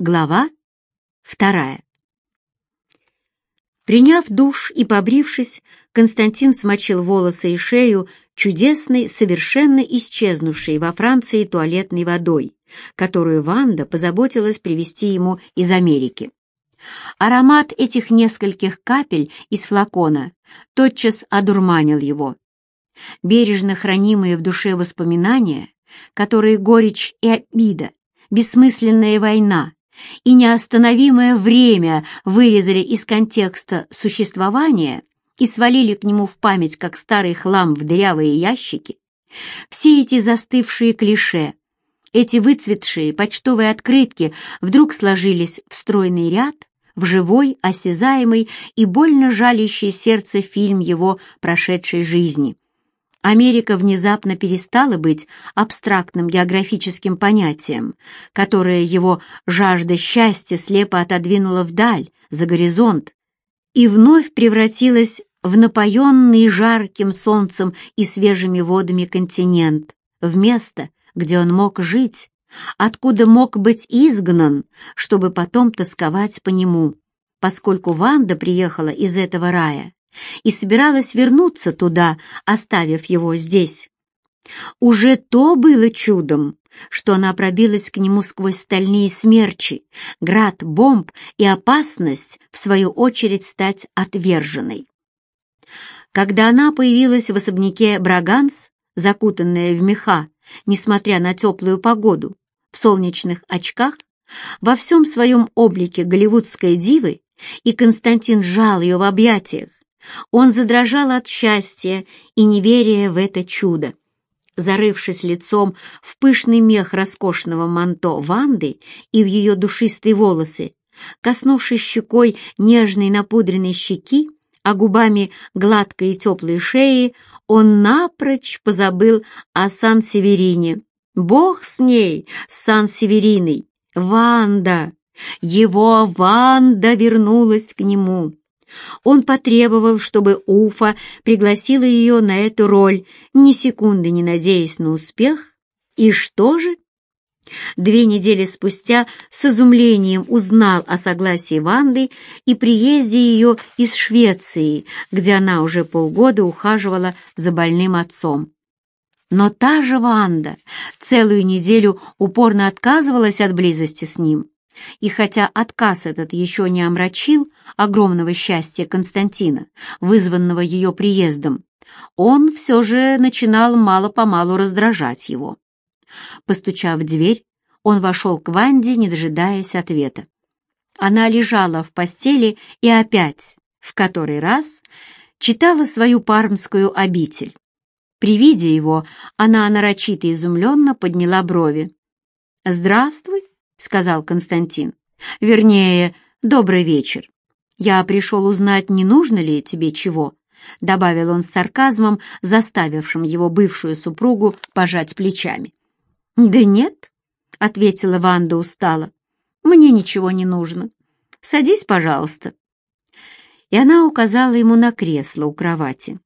Глава вторая. Приняв душ и побрившись, Константин смочил волосы и шею чудесной, совершенно исчезнувшей во Франции туалетной водой, которую Ванда позаботилась привезти ему из Америки. Аромат этих нескольких капель из флакона тотчас одурманил его. Бережно хранимые в душе воспоминания, которые горечь и обида, бессмысленная война, и неостановимое время вырезали из контекста существования и свалили к нему в память, как старый хлам в дырявые ящики, все эти застывшие клише, эти выцветшие почтовые открытки вдруг сложились в стройный ряд, в живой, осязаемый и больно жалящий сердце фильм его прошедшей жизни. Америка внезапно перестала быть абстрактным географическим понятием, которое его жажда счастья слепо отодвинула вдаль, за горизонт, и вновь превратилась в напоенный жарким солнцем и свежими водами континент, в место, где он мог жить, откуда мог быть изгнан, чтобы потом тосковать по нему, поскольку Ванда приехала из этого рая и собиралась вернуться туда, оставив его здесь. Уже то было чудом, что она пробилась к нему сквозь стальные смерчи, град бомб и опасность, в свою очередь, стать отверженной. Когда она появилась в особняке Браганс, закутанная в меха, несмотря на теплую погоду, в солнечных очках, во всем своем облике голливудской дивы, и Константин сжал ее в объятиях, он задрожал от счастья и неверия в это чудо. Зарывшись лицом в пышный мех роскошного манто Ванды и в ее душистые волосы, коснувшись щекой нежной напудренной щеки, а губами гладкой и теплой шеи, он напрочь позабыл о Сан-Северине. Бог с ней, с Сан-Севериной! Ванда! Его Ванда вернулась к нему. Он потребовал, чтобы Уфа пригласила ее на эту роль, ни секунды не надеясь на успех. И что же? Две недели спустя с изумлением узнал о согласии Ванды и приезде ее из Швеции, где она уже полгода ухаживала за больным отцом. Но та же Ванда целую неделю упорно отказывалась от близости с ним. И хотя отказ этот еще не омрачил огромного счастья Константина, вызванного ее приездом, он все же начинал мало-помалу раздражать его. Постучав в дверь, он вошел к Ванде, не дожидаясь ответа. Она лежала в постели и опять, в который раз, читала свою пармскую обитель. При виде его она нарочито изумленно подняла брови. «Здравствуй», — сказал Константин. «Вернее, добрый вечер. Я пришел узнать, не нужно ли тебе чего», — добавил он с сарказмом, заставившим его бывшую супругу пожать плечами. «Да нет», — ответила Ванда устало. «Мне ничего не нужно. Садись, пожалуйста». И она указала ему на кресло у кровати.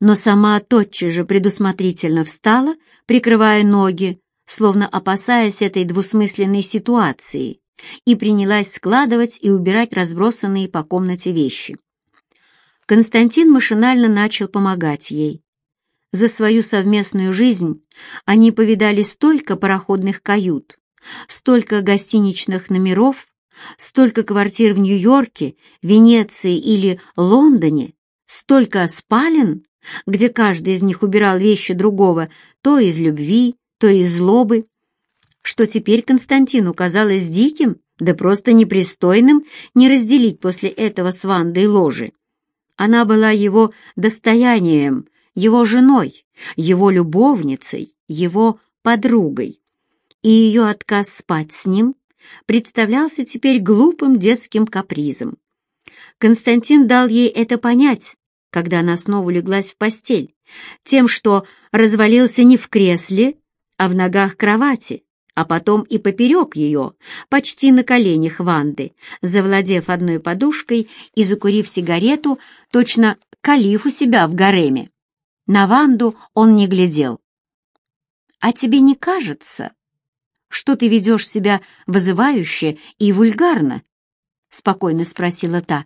Но сама тотчас же предусмотрительно встала, прикрывая ноги, словно опасаясь этой двусмысленной ситуации, и принялась складывать и убирать разбросанные по комнате вещи. Константин машинально начал помогать ей. За свою совместную жизнь они повидали столько пароходных кают, столько гостиничных номеров, столько квартир в Нью-Йорке, Венеции или Лондоне, столько спален, где каждый из них убирал вещи другого то из любви, то из злобы, что теперь Константину казалось диким, да просто непристойным не разделить после этого с Вандой ложи. Она была его достоянием, его женой, его любовницей, его подругой. И ее отказ спать с ним представлялся теперь глупым детским капризом. Константин дал ей это понять, когда она снова леглась в постель, тем, что развалился не в кресле, а в ногах кровати, а потом и поперек ее, почти на коленях Ванды, завладев одной подушкой и закурив сигарету, точно калиф у себя в гареме. На Ванду он не глядел. «А тебе не кажется?» что ты ведешь себя вызывающе и вульгарно?» — спокойно спросила та.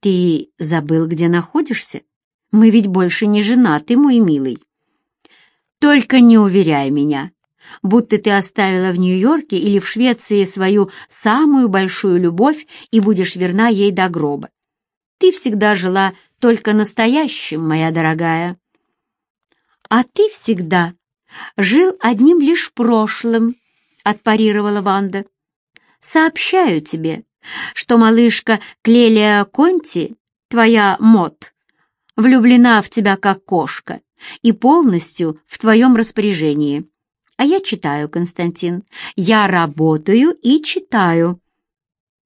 «Ты забыл, где находишься? Мы ведь больше не женаты, мой милый». «Только не уверяй меня, будто ты оставила в Нью-Йорке или в Швеции свою самую большую любовь и будешь верна ей до гроба. Ты всегда жила только настоящим, моя дорогая». «А ты всегда жил одним лишь прошлым», — отпарировала Ванда. «Сообщаю тебе, что малышка Клелия Конти, твоя Мот, влюблена в тебя как кошка и полностью в твоем распоряжении. А я читаю, Константин, я работаю и читаю».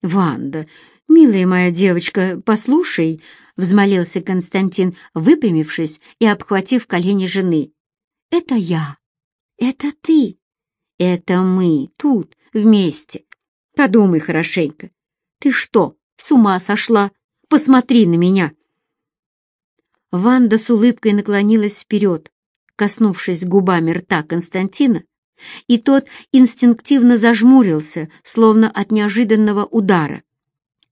«Ванда, милая моя девочка, послушай», — взмолился Константин, выпрямившись и обхватив колени жены. «Это я, это ты, это мы тут, вместе. Подумай хорошенько. Ты что, с ума сошла? Посмотри на меня!» Ванда с улыбкой наклонилась вперед, коснувшись губами рта Константина, и тот инстинктивно зажмурился, словно от неожиданного удара.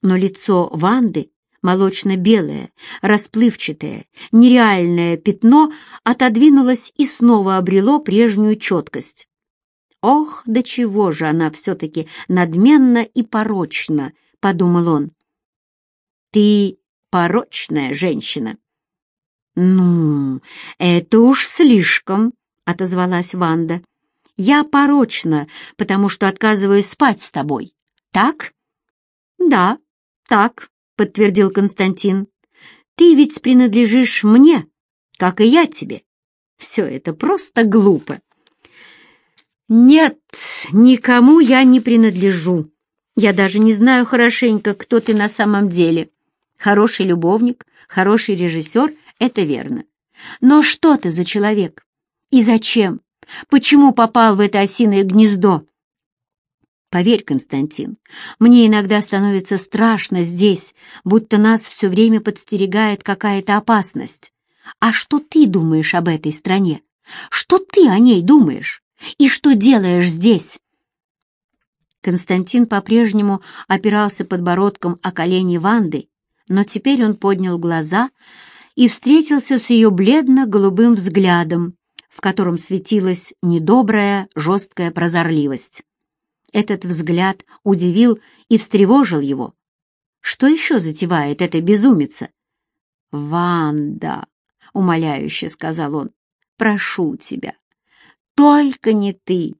Но лицо Ванды, молочно-белое, расплывчатое, нереальное пятно, отодвинулось и снова обрело прежнюю четкость. «Ох, до чего же она все-таки надменна и порочна!» — подумал он. «Ты порочная женщина». «Ну, это уж слишком», — отозвалась Ванда. «Я порочна, потому что отказываюсь спать с тобой. Так?» «Да, так», — подтвердил Константин. «Ты ведь принадлежишь мне, как и я тебе. Все это просто глупо». «Нет, никому я не принадлежу. Я даже не знаю хорошенько, кто ты на самом деле. Хороший любовник, хороший режиссер — это верно. Но что ты за человек? И зачем? Почему попал в это осиное гнездо?» Поверь, Константин, мне иногда становится страшно здесь, будто нас все время подстерегает какая-то опасность. А что ты думаешь об этой стране? Что ты о ней думаешь? И что делаешь здесь?» Константин по-прежнему опирался подбородком о колени Ванды, но теперь он поднял глаза и встретился с ее бледно-голубым взглядом, в котором светилась недобрая, жесткая прозорливость. Этот взгляд удивил и встревожил его. Что еще затевает эта безумица? «Ванда!» — умоляюще сказал он. «Прошу тебя, только не ты,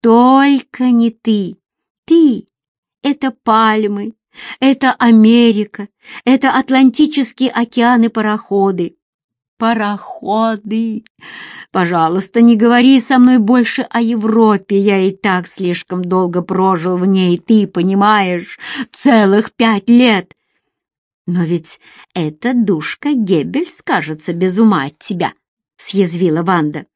только не ты. Ты — это пальмы, это Америка, это Атлантические океаны пароходы. Пароходы! Пожалуйста, не говори со мной больше о Европе, я и так слишком долго прожил в ней, ты понимаешь, целых пять лет. Но ведь эта душка Геббельс, кажется, без ума от тебя, — съязвила Ванда.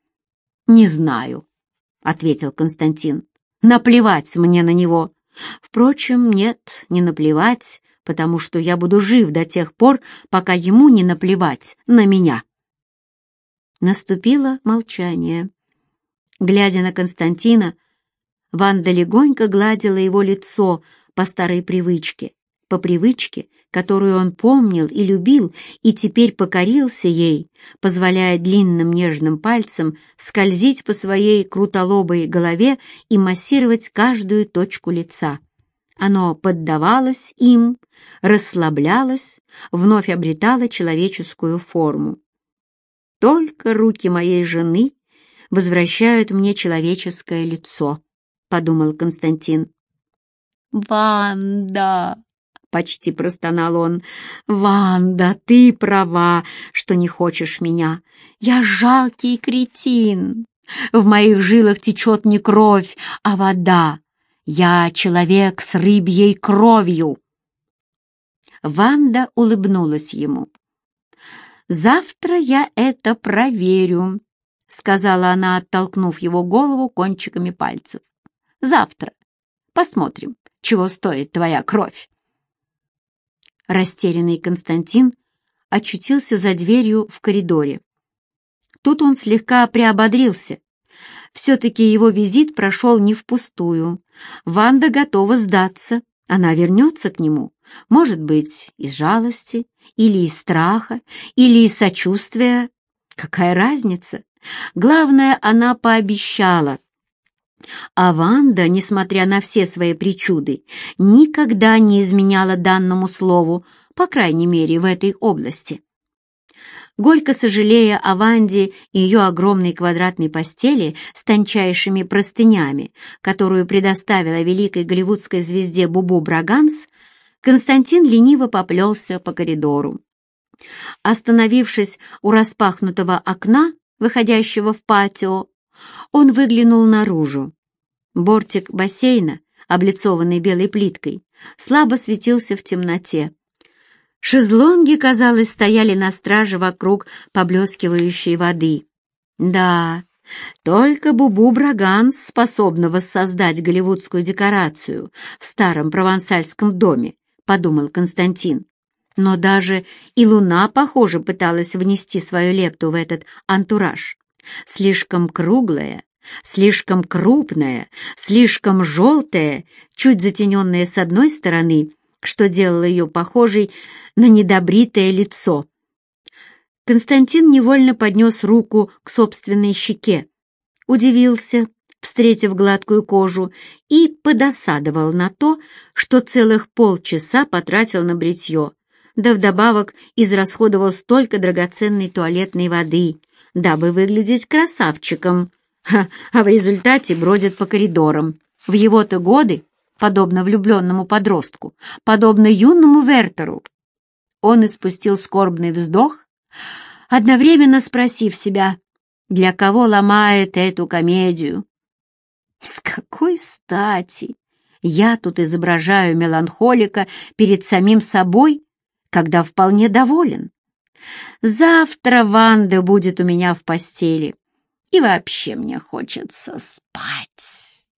«Не знаю», — ответил Константин. «Наплевать мне на него. Впрочем, нет, не наплевать, потому что я буду жив до тех пор, пока ему не наплевать на меня». Наступило молчание. Глядя на Константина, Ванда легонько гладила его лицо по старой привычке, по привычке, которую он помнил и любил, и теперь покорился ей, позволяя длинным нежным пальцем скользить по своей крутолобой голове и массировать каждую точку лица. Оно поддавалось им, расслаблялось, вновь обретало человеческую форму. «Только руки моей жены возвращают мне человеческое лицо», — подумал Константин. «Ванда!» Почти простонал он. «Ванда, ты права, что не хочешь меня. Я жалкий кретин. В моих жилах течет не кровь, а вода. Я человек с рыбьей кровью». Ванда улыбнулась ему. «Завтра я это проверю», — сказала она, оттолкнув его голову кончиками пальцев. «Завтра. Посмотрим, чего стоит твоя кровь». Растерянный Константин очутился за дверью в коридоре. Тут он слегка приободрился. Все-таки его визит прошел не впустую. Ванда готова сдаться. Она вернется к нему, может быть, из жалости, или из страха, или из сочувствия. Какая разница? Главное, она пообещала. А Ванда, несмотря на все свои причуды, никогда не изменяла данному слову, по крайней мере, в этой области. Горько сожалея о Ванде и ее огромной квадратной постели с тончайшими простынями, которую предоставила великой голливудской звезде Бубу Браганс, Константин лениво поплелся по коридору. Остановившись у распахнутого окна, выходящего в патио, он выглянул наружу. Бортик бассейна, облицованный белой плиткой, слабо светился в темноте. Шезлонги, казалось, стояли на страже вокруг поблескивающей воды. Да, только Бубу Браганс способна воссоздать голливудскую декорацию в старом провансальском доме, подумал Константин. Но даже и Луна, похоже, пыталась внести свою лепту в этот антураж. Слишком круглая, слишком крупная, слишком желтая, чуть затененная с одной стороны, что делало ее похожей на недобритое лицо. Константин невольно поднес руку к собственной щеке, удивился, встретив гладкую кожу, и подосадовал на то, что целых полчаса потратил на бритье, да вдобавок израсходовал столько драгоценной туалетной воды, дабы выглядеть красавчиком, а в результате бродит по коридорам. В его-то годы, подобно влюбленному подростку, подобно юному Вертеру, он испустил скорбный вздох, одновременно спросив себя, для кого ломает эту комедию. С какой стати я тут изображаю меланхолика перед самим собой, когда вполне доволен? Завтра Ванда будет у меня в постели, и вообще мне хочется спать.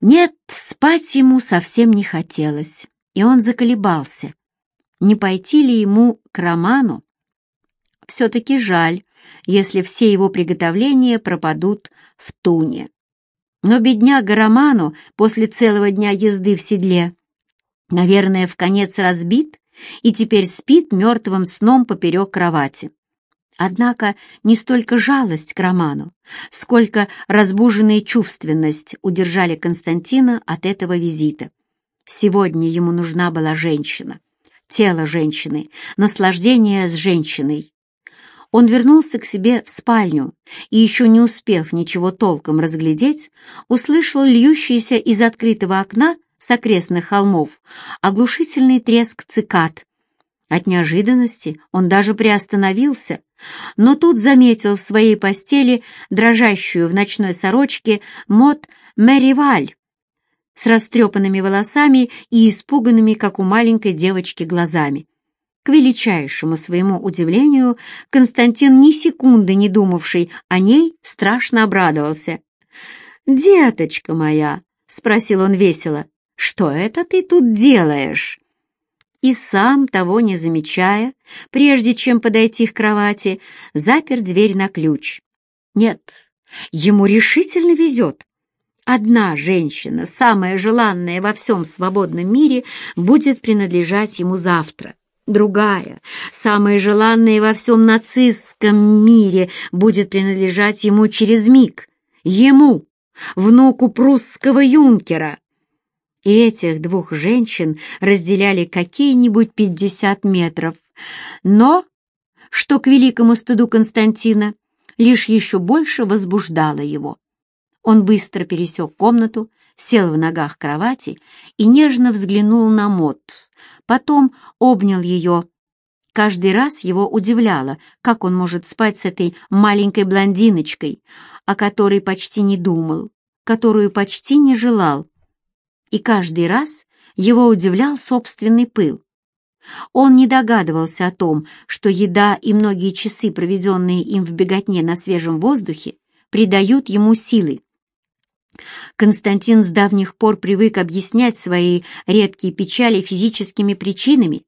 Нет, спать ему совсем не хотелось, и он заколебался, не пойти ли ему к Роману. Все-таки жаль, если все его приготовления пропадут в туне. Но бедняга Роману после целого дня езды в седле, наверное, в конец разбит и теперь спит мертвым сном поперек кровати. Однако не столько жалость к Роману, сколько разбуженная чувственность удержали Константина от этого визита. Сегодня ему нужна была женщина, тело женщины, наслаждение с женщиной. Он вернулся к себе в спальню и, еще не успев ничего толком разглядеть, услышал льющийся из открытого окна с окрестных холмов оглушительный треск цикад. От неожиданности он даже приостановился, но тут заметил в своей постели дрожащую в ночной сорочке мод Мэриваль с растрепанными волосами и испуганными, как у маленькой девочки, глазами. К величайшему своему удивлению, Константин, ни секунды не думавший о ней, страшно обрадовался. «Деточка моя!» — спросил он весело. «Что это ты тут делаешь?» И сам, того не замечая, прежде чем подойти к кровати, запер дверь на ключ. Нет, ему решительно везет. Одна женщина, самая желанная во всем свободном мире, будет принадлежать ему завтра. Другая, самая желанная во всем нацистском мире, будет принадлежать ему через миг. Ему, внуку прусского юнкера. И этих двух женщин разделяли какие-нибудь пятьдесят метров. Но, что к великому стыду Константина, лишь еще больше возбуждало его. Он быстро пересек комнату, сел в ногах кровати и нежно взглянул на Мот. Потом обнял ее. Каждый раз его удивляло, как он может спать с этой маленькой блондиночкой, о которой почти не думал, которую почти не желал. И каждый раз его удивлял собственный пыл. Он не догадывался о том, что еда и многие часы, проведенные им в беготне на свежем воздухе, придают ему силы. Константин с давних пор привык объяснять свои редкие печали физическими причинами,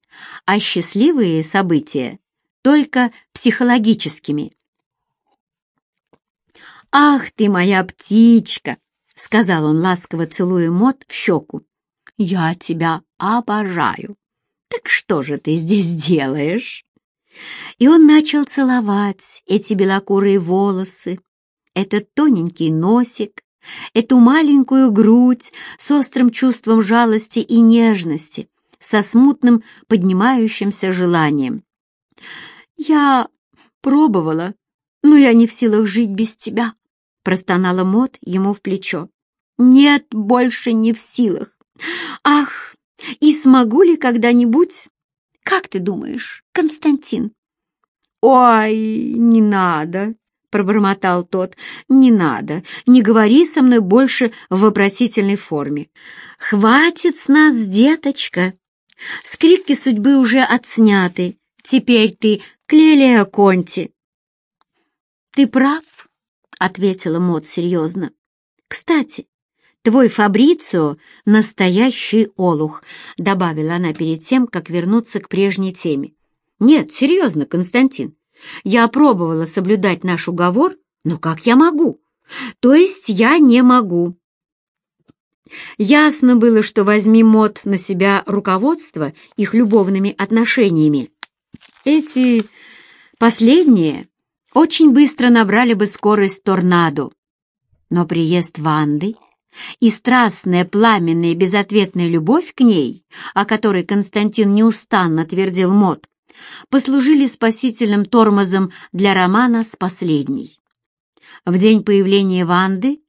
а счастливые события — только психологическими. «Ах ты моя птичка!» — сказал он, ласково целуя Мот в щеку. «Я тебя обожаю. Так что же ты здесь делаешь?» И он начал целовать эти белокурые волосы, этот тоненький носик, эту маленькую грудь с острым чувством жалости и нежности, со смутным поднимающимся желанием. «Я пробовала, но я не в силах жить без тебя», — простонала Мот ему в плечо. «Нет, больше не в силах. Ах, и смогу ли когда-нибудь? Как ты думаешь, Константин?» «Ой, не надо», — пробормотал тот. «Не надо, не говори со мной больше в вопросительной форме. Хватит с нас, деточка. Скрипки судьбы уже отсняты. Теперь ты Клелия Конти». «Ты прав», — ответила Мот серьезно. «Кстати, твой Фабрицио — настоящий олух», — добавила она перед тем, как вернуться к прежней теме. «Нет, серьезно, Константин. Я пробовала соблюдать наш уговор, но как я могу? То есть я не могу». Ясно было, что возьми Мот на себя руководство их любовными отношениями. Эти последние очень быстро набрали бы скорость торнадо. Но приезд Ванды и страстная, пламенная, безответная любовь к ней, о которой Константин неустанно твердил Мот, послужили спасительным тормозом для романа с последней. В день появления Ванды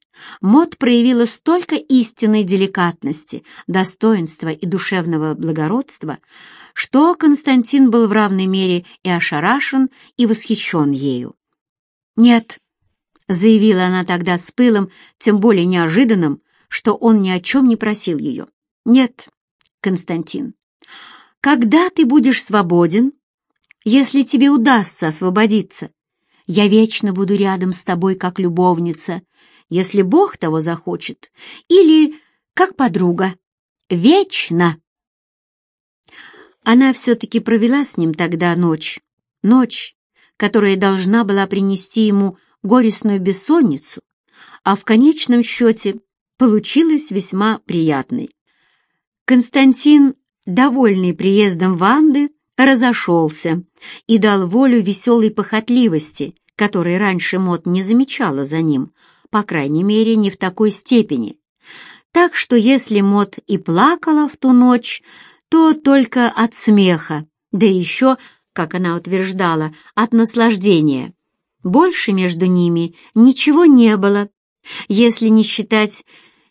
Мот проявила столько истинной деликатности, достоинства и душевного благородства, что Константин был в равной мере и ошарашен, и восхищен ею. «Нет», — заявила она тогда с пылом, тем более неожиданным, что он ни о чем не просил ее. «Нет, Константин, когда ты будешь свободен, если тебе удастся освободиться, я вечно буду рядом с тобой как любовница, если Бог того захочет, или как подруга. Вечно!» Она все-таки провела с ним тогда ночь, ночь, которая должна была принести ему горестную бессонницу, а в конечном счете получилась весьма приятной. Константин, довольный приездом Ванды, разошелся и дал волю веселой похотливости, которой раньше Мот не замечала за ним, по крайней мере, не в такой степени. Так что если Мот и плакала в ту ночь, то только от смеха, да еще как она утверждала, от наслаждения. Больше между ними ничего не было, если не считать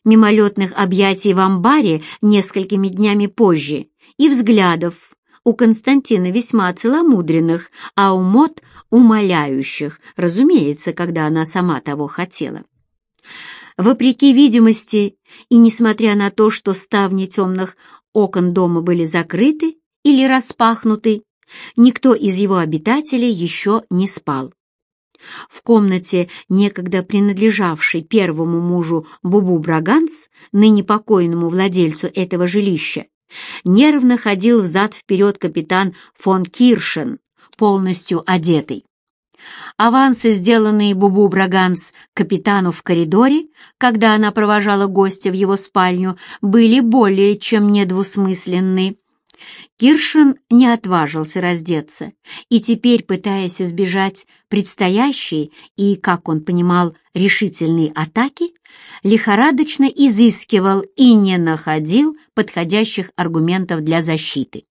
мимолетных объятий в амбаре несколькими днями позже и взглядов, у Константина весьма целомудренных, а у Мот умоляющих, разумеется, когда она сама того хотела. Вопреки видимости и несмотря на то, что ставни темных окон дома были закрыты или распахнуты, Никто из его обитателей еще не спал. В комнате, некогда принадлежавшей первому мужу Бубу Браганс, ныне покойному владельцу этого жилища, нервно ходил взад-вперед капитан фон Киршен, полностью одетый. Авансы, сделанные Бубу Браганс капитану в коридоре, когда она провожала гостя в его спальню, были более чем недвусмысленны. Киршин не отважился раздеться, и теперь, пытаясь избежать предстоящей и, как он понимал, решительной атаки, лихорадочно изыскивал и не находил подходящих аргументов для защиты.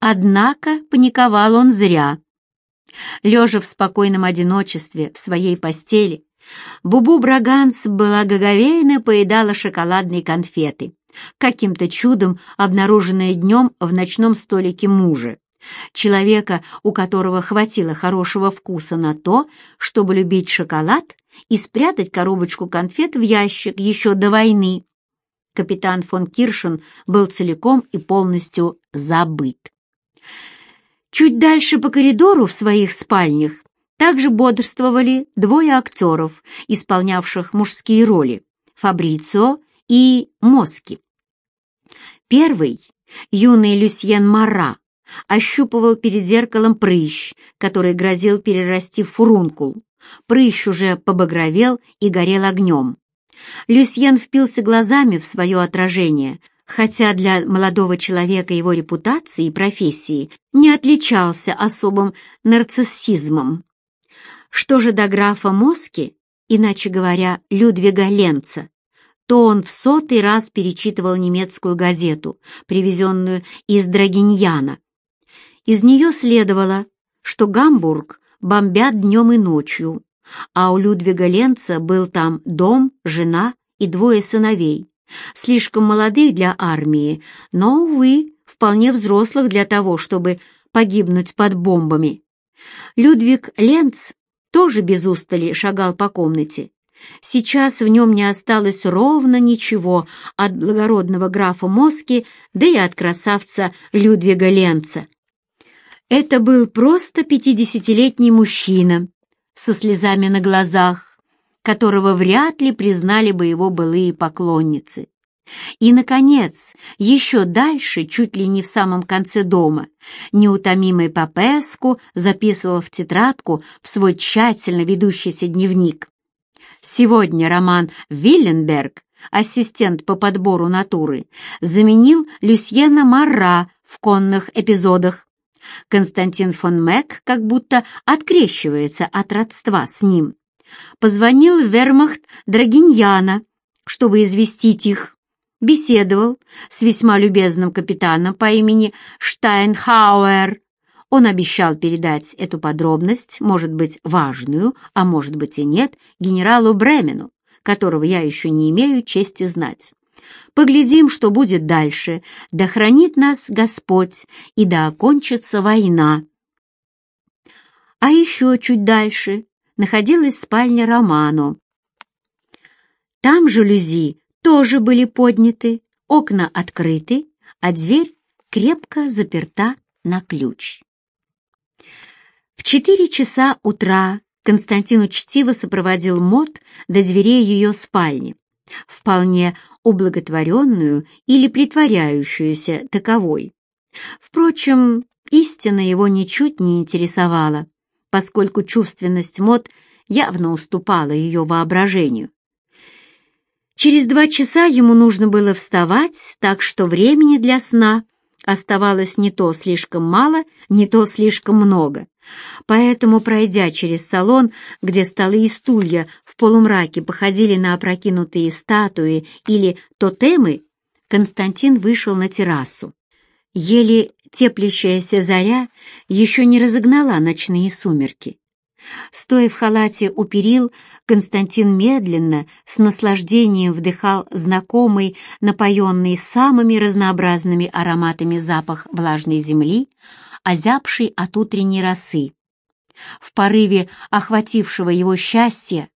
Однако паниковал он зря. Лежа в спокойном одиночестве в своей постели, Бубу Браганс благоговейно поедала шоколадные конфеты, каким-то чудом обнаруженное днем в ночном столике мужа, человека, у которого хватило хорошего вкуса на то, чтобы любить шоколад и спрятать коробочку конфет в ящик еще до войны. Капитан фон Киршен был целиком и полностью забыт. Чуть дальше по коридору в своих спальнях также бодрствовали двое актеров, исполнявших мужские роли — Фабрицио и Моски. Первый, юный Люсьен Мара, ощупывал перед зеркалом прыщ, который грозил перерасти в фурункул, Прыщ уже побагровел и горел огнем. Люсьен впился глазами в свое отражение, хотя для молодого человека его репутации и профессии не отличался особым нарциссизмом. Что же до графа Моски, иначе говоря, Людвига Ленца, то он в сотый раз перечитывал немецкую газету, привезенную из Драгиньяна. Из нее следовало, что Гамбург бомбят днем и ночью, а у Людвига Ленца был там дом, жена и двое сыновей, слишком молодых для армии, но, увы, вполне взрослых для того, чтобы погибнуть под бомбами. Людвиг Ленц тоже без устали шагал по комнате. Сейчас в нем не осталось ровно ничего от благородного графа Моски, да и от красавца Людвига Ленца. Это был просто пятидесятилетний мужчина со слезами на глазах, которого вряд ли признали бы его былые поклонницы. И, наконец, еще дальше, чуть ли не в самом конце дома, неутомимый Папеску записывал в тетрадку в свой тщательно ведущийся дневник. Сегодня роман «Вилленберг», ассистент по подбору натуры, заменил Люсьена Марра в конных эпизодах. Константин фон Мек как будто открещивается от родства с ним. Позвонил вермахт Драгиньяна, чтобы известить их. Беседовал с весьма любезным капитаном по имени Штайнхауэр. Он обещал передать эту подробность, может быть, важную, а может быть и нет, генералу Бремену, которого я еще не имею чести знать. Поглядим, что будет дальше, да хранит нас Господь, и да окончится война. А еще чуть дальше находилась спальня Роману. Там жалюзи тоже были подняты, окна открыты, а дверь крепко заперта на ключ. В четыре часа утра Константин учтиво сопроводил Мот до дверей ее спальни, вполне ублаготворенную или притворяющуюся таковой. Впрочем, истина его ничуть не интересовала, поскольку чувственность Мот явно уступала ее воображению. Через два часа ему нужно было вставать, так что времени для сна оставалось не то слишком мало, не то слишком много. Поэтому, пройдя через салон, где столы и стулья в полумраке походили на опрокинутые статуи или тотемы, Константин вышел на террасу. Еле теплящаяся заря еще не разогнала ночные сумерки. Стоя в халате у перил, Константин медленно, с наслаждением вдыхал знакомый, напоенный самыми разнообразными ароматами запах влажной земли, озябший от утренней росы. В порыве охватившего его счастья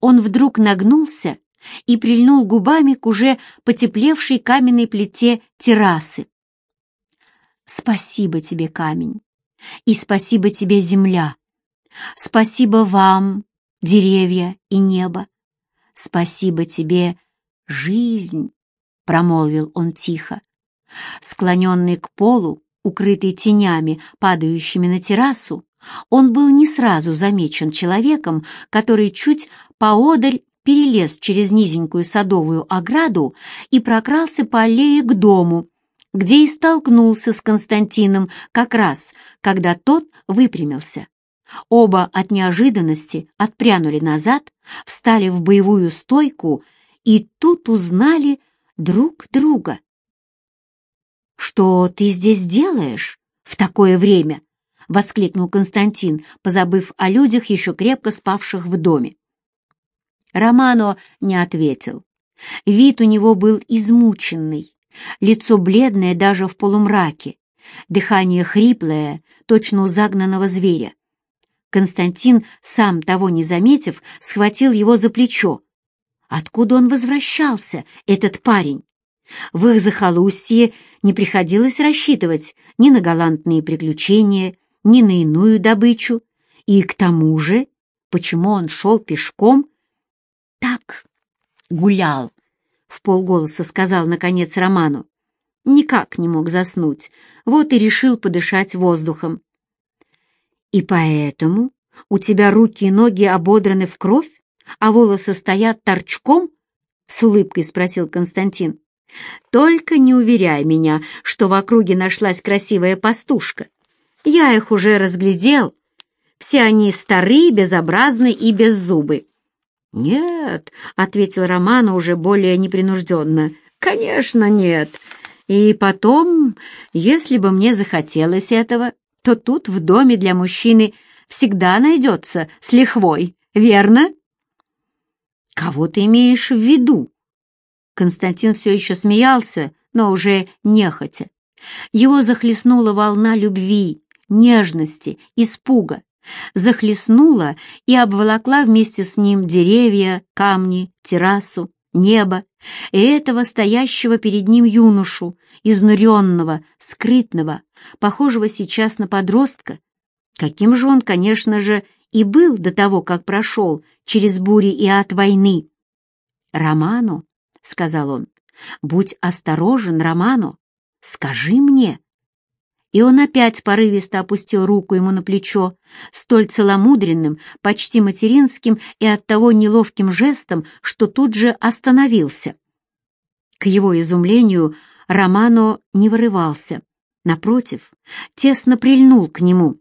он вдруг нагнулся и прильнул губами к уже потеплевшей каменной плите террасы. «Спасибо тебе, камень, и спасибо тебе, земля!» Спасибо вам, деревья и небо. Спасибо тебе, жизнь, — промолвил он тихо. Склоненный к полу, укрытый тенями, падающими на террасу, он был не сразу замечен человеком, который чуть поодаль перелез через низенькую садовую ограду и прокрался по аллее к дому, где и столкнулся с Константином как раз, когда тот выпрямился. Оба от неожиданности отпрянули назад, встали в боевую стойку и тут узнали друг друга. «Что ты здесь делаешь в такое время?» — воскликнул Константин, позабыв о людях, еще крепко спавших в доме. Романо не ответил. Вид у него был измученный, лицо бледное даже в полумраке, дыхание хриплое, точно у загнанного зверя. Константин, сам того не заметив, схватил его за плечо. Откуда он возвращался, этот парень? В их захолустье не приходилось рассчитывать ни на галантные приключения, ни на иную добычу. И к тому же, почему он шел пешком? Так, гулял, — в полголоса сказал, наконец, Роману. Никак не мог заснуть, вот и решил подышать воздухом. И поэтому у тебя руки и ноги ободраны в кровь, а волосы стоят торчком?» — с улыбкой спросил Константин. «Только не уверяй меня, что в округе нашлась красивая пастушка. Я их уже разглядел. Все они старые, безобразны и беззубы». «Нет», — ответил Романа уже более непринужденно, — «конечно нет. И потом, если бы мне захотелось этого, то тут в доме для мужчины всегда найдется с лихвой, верно?» «Кого ты имеешь в виду?» Константин все еще смеялся, но уже нехотя. Его захлестнула волна любви, нежности, испуга. Захлестнула и обволокла вместе с ним деревья, камни, террасу, небо и этого стоящего перед ним юношу, изнуренного, скрытного, похожего сейчас на подростка, каким же он, конечно же, и был до того, как прошел через бури и от войны. «Романо», — сказал он, — «будь осторожен, Романо, скажи мне». И он опять порывисто опустил руку ему на плечо, столь целомудренным, почти материнским и оттого неловким жестом, что тут же остановился. К его изумлению Романо не вырывался. Напротив, тесно прильнул к нему.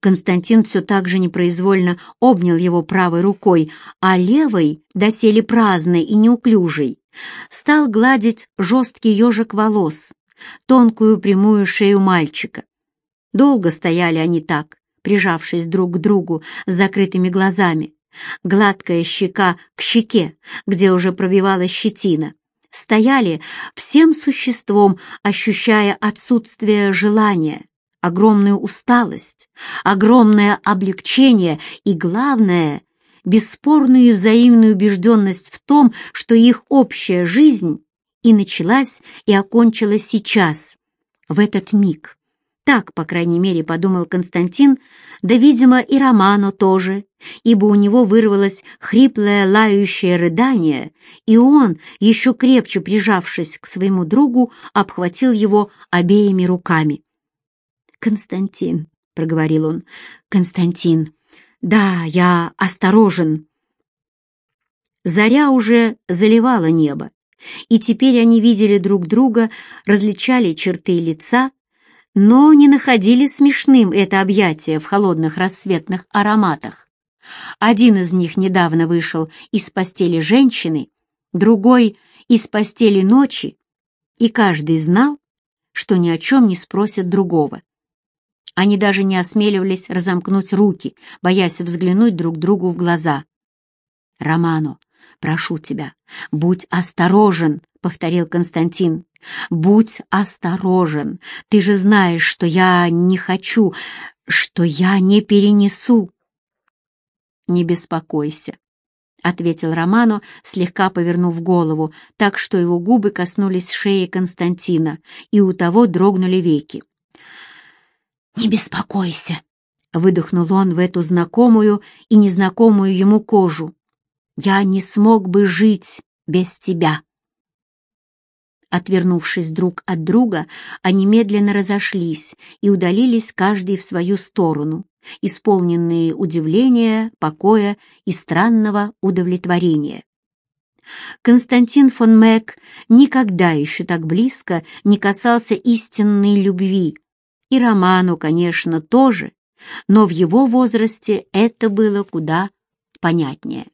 Константин все так же непроизвольно обнял его правой рукой, а левой, доселе праздной и неуклюжей, стал гладить жесткий ежик волос, тонкую прямую шею мальчика. Долго стояли они так, прижавшись друг к другу с закрытыми глазами, гладкая щека к щеке, где уже пробивалась щетина. Стояли всем существом, ощущая отсутствие желания, огромную усталость, огромное облегчение и, главное, бесспорную взаимную убежденность в том, что их общая жизнь и началась, и окончилась сейчас, в этот миг. Так, по крайней мере, подумал Константин, да, видимо, и Романо тоже, ибо у него вырвалось хриплое лающее рыдание, и он, еще крепче прижавшись к своему другу, обхватил его обеими руками. «Константин», — проговорил он, — «Константин, да, я осторожен». Заря уже заливала небо, и теперь они видели друг друга, различали черты лица, но не находили смешным это объятие в холодных рассветных ароматах. Один из них недавно вышел из постели женщины, другой — из постели ночи, и каждый знал, что ни о чем не спросит другого. Они даже не осмеливались разомкнуть руки, боясь взглянуть друг другу в глаза. «Романо, прошу тебя, будь осторожен», — повторил Константин. «Будь осторожен. Ты же знаешь, что я не хочу, что я не перенесу». «Не беспокойся», — ответил Романо, слегка повернув голову, так что его губы коснулись шеи Константина, и у того дрогнули веки. «Не беспокойся», — выдохнул он в эту знакомую и незнакомую ему кожу. «Я не смог бы жить без тебя». Отвернувшись друг от друга, они медленно разошлись и удалились каждый в свою сторону, исполненные удивления, покоя и странного удовлетворения. Константин фон Мэг никогда еще так близко не касался истинной любви, и Роману, конечно, тоже, но в его возрасте это было куда понятнее.